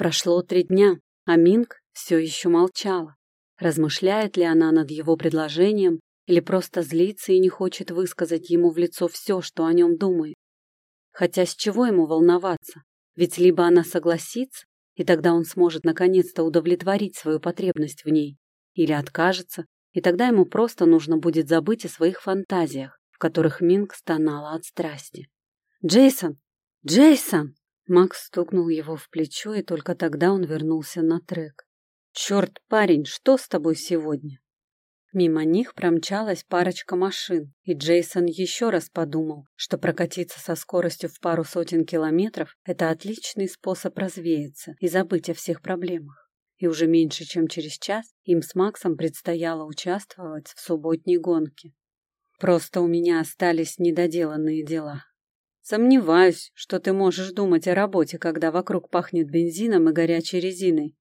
Прошло три дня, а Минг все еще молчала. Размышляет ли она над его предложением или просто злится и не хочет высказать ему в лицо все, что о нем думает? Хотя с чего ему волноваться? Ведь либо она согласится, и тогда он сможет наконец-то удовлетворить свою потребность в ней, или откажется, и тогда ему просто нужно будет забыть о своих фантазиях, в которых Минг стонала от страсти. «Джейсон! Джейсон!» Макс стукнул его в плечо, и только тогда он вернулся на трек. «Черт, парень, что с тобой сегодня?» Мимо них промчалась парочка машин, и Джейсон еще раз подумал, что прокатиться со скоростью в пару сотен километров – это отличный способ развеяться и забыть о всех проблемах. И уже меньше, чем через час, им с Максом предстояло участвовать в субботней гонке. Просто у меня остались недоделанные дела. Сомневаюсь, что ты можешь думать о работе, когда вокруг пахнет бензином и горячей резиной,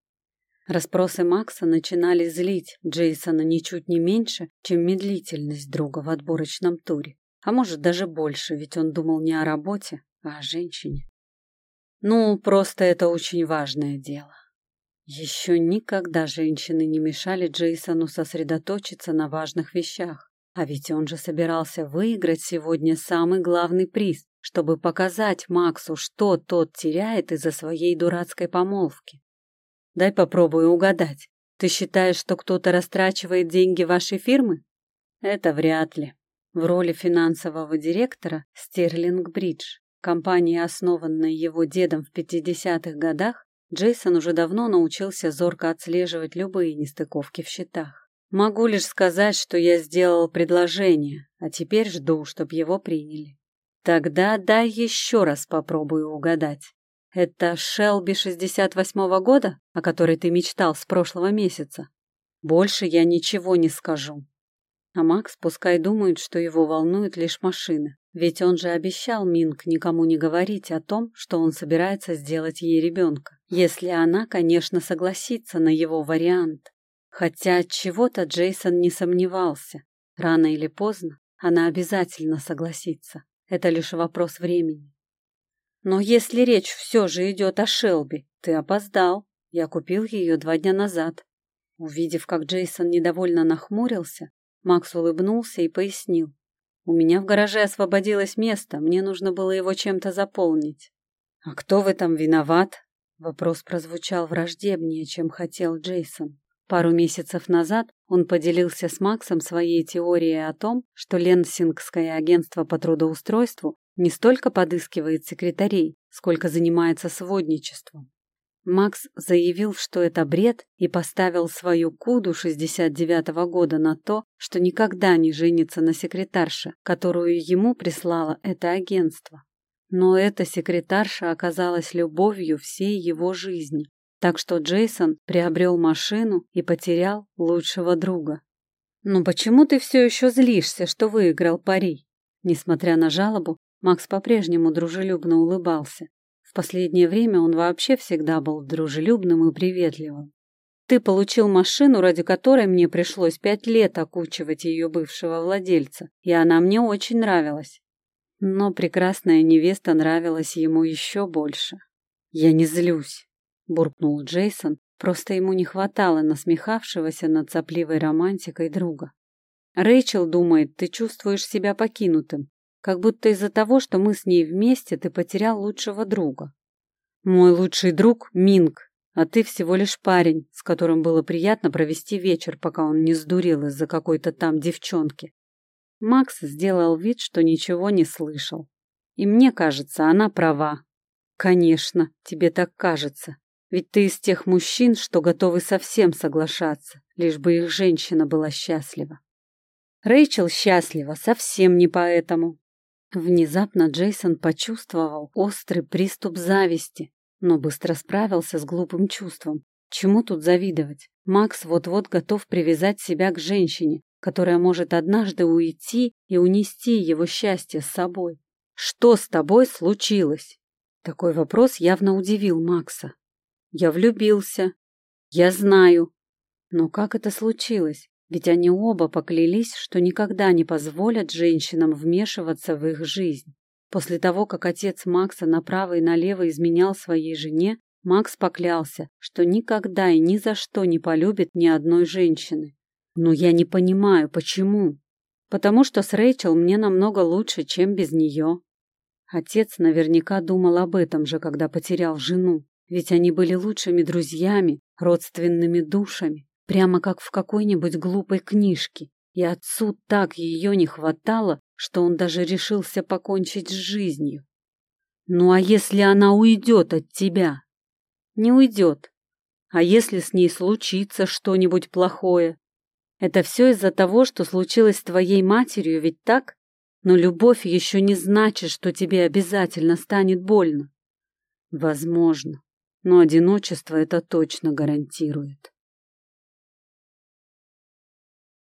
Распросы Макса начинали злить Джейсона ничуть не меньше, чем медлительность друга в отборочном туре. А может, даже больше, ведь он думал не о работе, а о женщине. Ну, просто это очень важное дело. Еще никогда женщины не мешали Джейсону сосредоточиться на важных вещах. А ведь он же собирался выиграть сегодня самый главный приз, чтобы показать Максу, что тот теряет из-за своей дурацкой помолвки. Дай попробую угадать. Ты считаешь, что кто-то растрачивает деньги вашей фирмы? Это вряд ли. В роли финансового директора Стерлинг Бридж, компании, основанной его дедом в 50-х годах, Джейсон уже давно научился зорко отслеживать любые нестыковки в счетах. Могу лишь сказать, что я сделал предложение, а теперь жду, чтоб его приняли. Тогда дай еще раз попробую угадать. Это Шелби 68-го года, о которой ты мечтал с прошлого месяца? Больше я ничего не скажу. А Макс пускай думает, что его волнует лишь машины. Ведь он же обещал Минг никому не говорить о том, что он собирается сделать ей ребенка. Если она, конечно, согласится на его вариант. Хотя от чего-то Джейсон не сомневался. Рано или поздно она обязательно согласится. Это лишь вопрос времени. Но если речь все же идет о Шелби, ты опоздал. Я купил ее два дня назад. Увидев, как Джейсон недовольно нахмурился, Макс улыбнулся и пояснил. У меня в гараже освободилось место, мне нужно было его чем-то заполнить. А кто в этом виноват? Вопрос прозвучал враждебнее, чем хотел Джейсон. Пару месяцев назад он поделился с Максом своей теорией о том, что Ленсингское агентство по трудоустройству не столько подыскивает секретарей, сколько занимается сводничеством. Макс заявил, что это бред, и поставил свою куду 69-го года на то, что никогда не женится на секретарше, которую ему прислало это агентство. Но эта секретарша оказалась любовью всей его жизни, так что Джейсон приобрел машину и потерял лучшего друга. «Ну почему ты все еще злишься, что выиграл пари?» Несмотря на жалобу, Макс по-прежнему дружелюбно улыбался. В последнее время он вообще всегда был дружелюбным и приветливым. Ты получил машину, ради которой мне пришлось пять лет окучивать ее бывшего владельца, и она мне очень нравилась. Но прекрасная невеста нравилась ему еще больше. «Я не злюсь», — буркнул Джейсон, просто ему не хватало насмехавшегося над сопливой романтикой друга. «Рэйчел думает, ты чувствуешь себя покинутым, как будто из-за того, что мы с ней вместе, ты потерял лучшего друга. Мой лучший друг — Минг, а ты всего лишь парень, с которым было приятно провести вечер, пока он не сдурел из-за какой-то там девчонки. Макс сделал вид, что ничего не слышал. И мне кажется, она права. Конечно, тебе так кажется. Ведь ты из тех мужчин, что готовы совсем соглашаться, лишь бы их женщина была счастлива. Рэйчел счастлива совсем не поэтому. Внезапно Джейсон почувствовал острый приступ зависти, но быстро справился с глупым чувством. Чему тут завидовать? Макс вот-вот готов привязать себя к женщине, которая может однажды уйти и унести его счастье с собой. Что с тобой случилось? Такой вопрос явно удивил Макса. Я влюбился. Я знаю. Но как это случилось? Ведь они оба поклялись, что никогда не позволят женщинам вмешиваться в их жизнь. После того, как отец Макса направо и налево изменял своей жене, Макс поклялся, что никогда и ни за что не полюбит ни одной женщины. Но я не понимаю, почему. Потому что с Рэйчел мне намного лучше, чем без нее. Отец наверняка думал об этом же, когда потерял жену. Ведь они были лучшими друзьями, родственными душами, прямо как в какой-нибудь глупой книжке. И отцу так ее не хватало, что он даже решился покончить с жизнью. Ну а если она уйдет от тебя? Не уйдет. А если с ней случится что-нибудь плохое? Это все из-за того, что случилось с твоей матерью, ведь так? Но любовь еще не значит, что тебе обязательно станет больно. Возможно, но одиночество это точно гарантирует.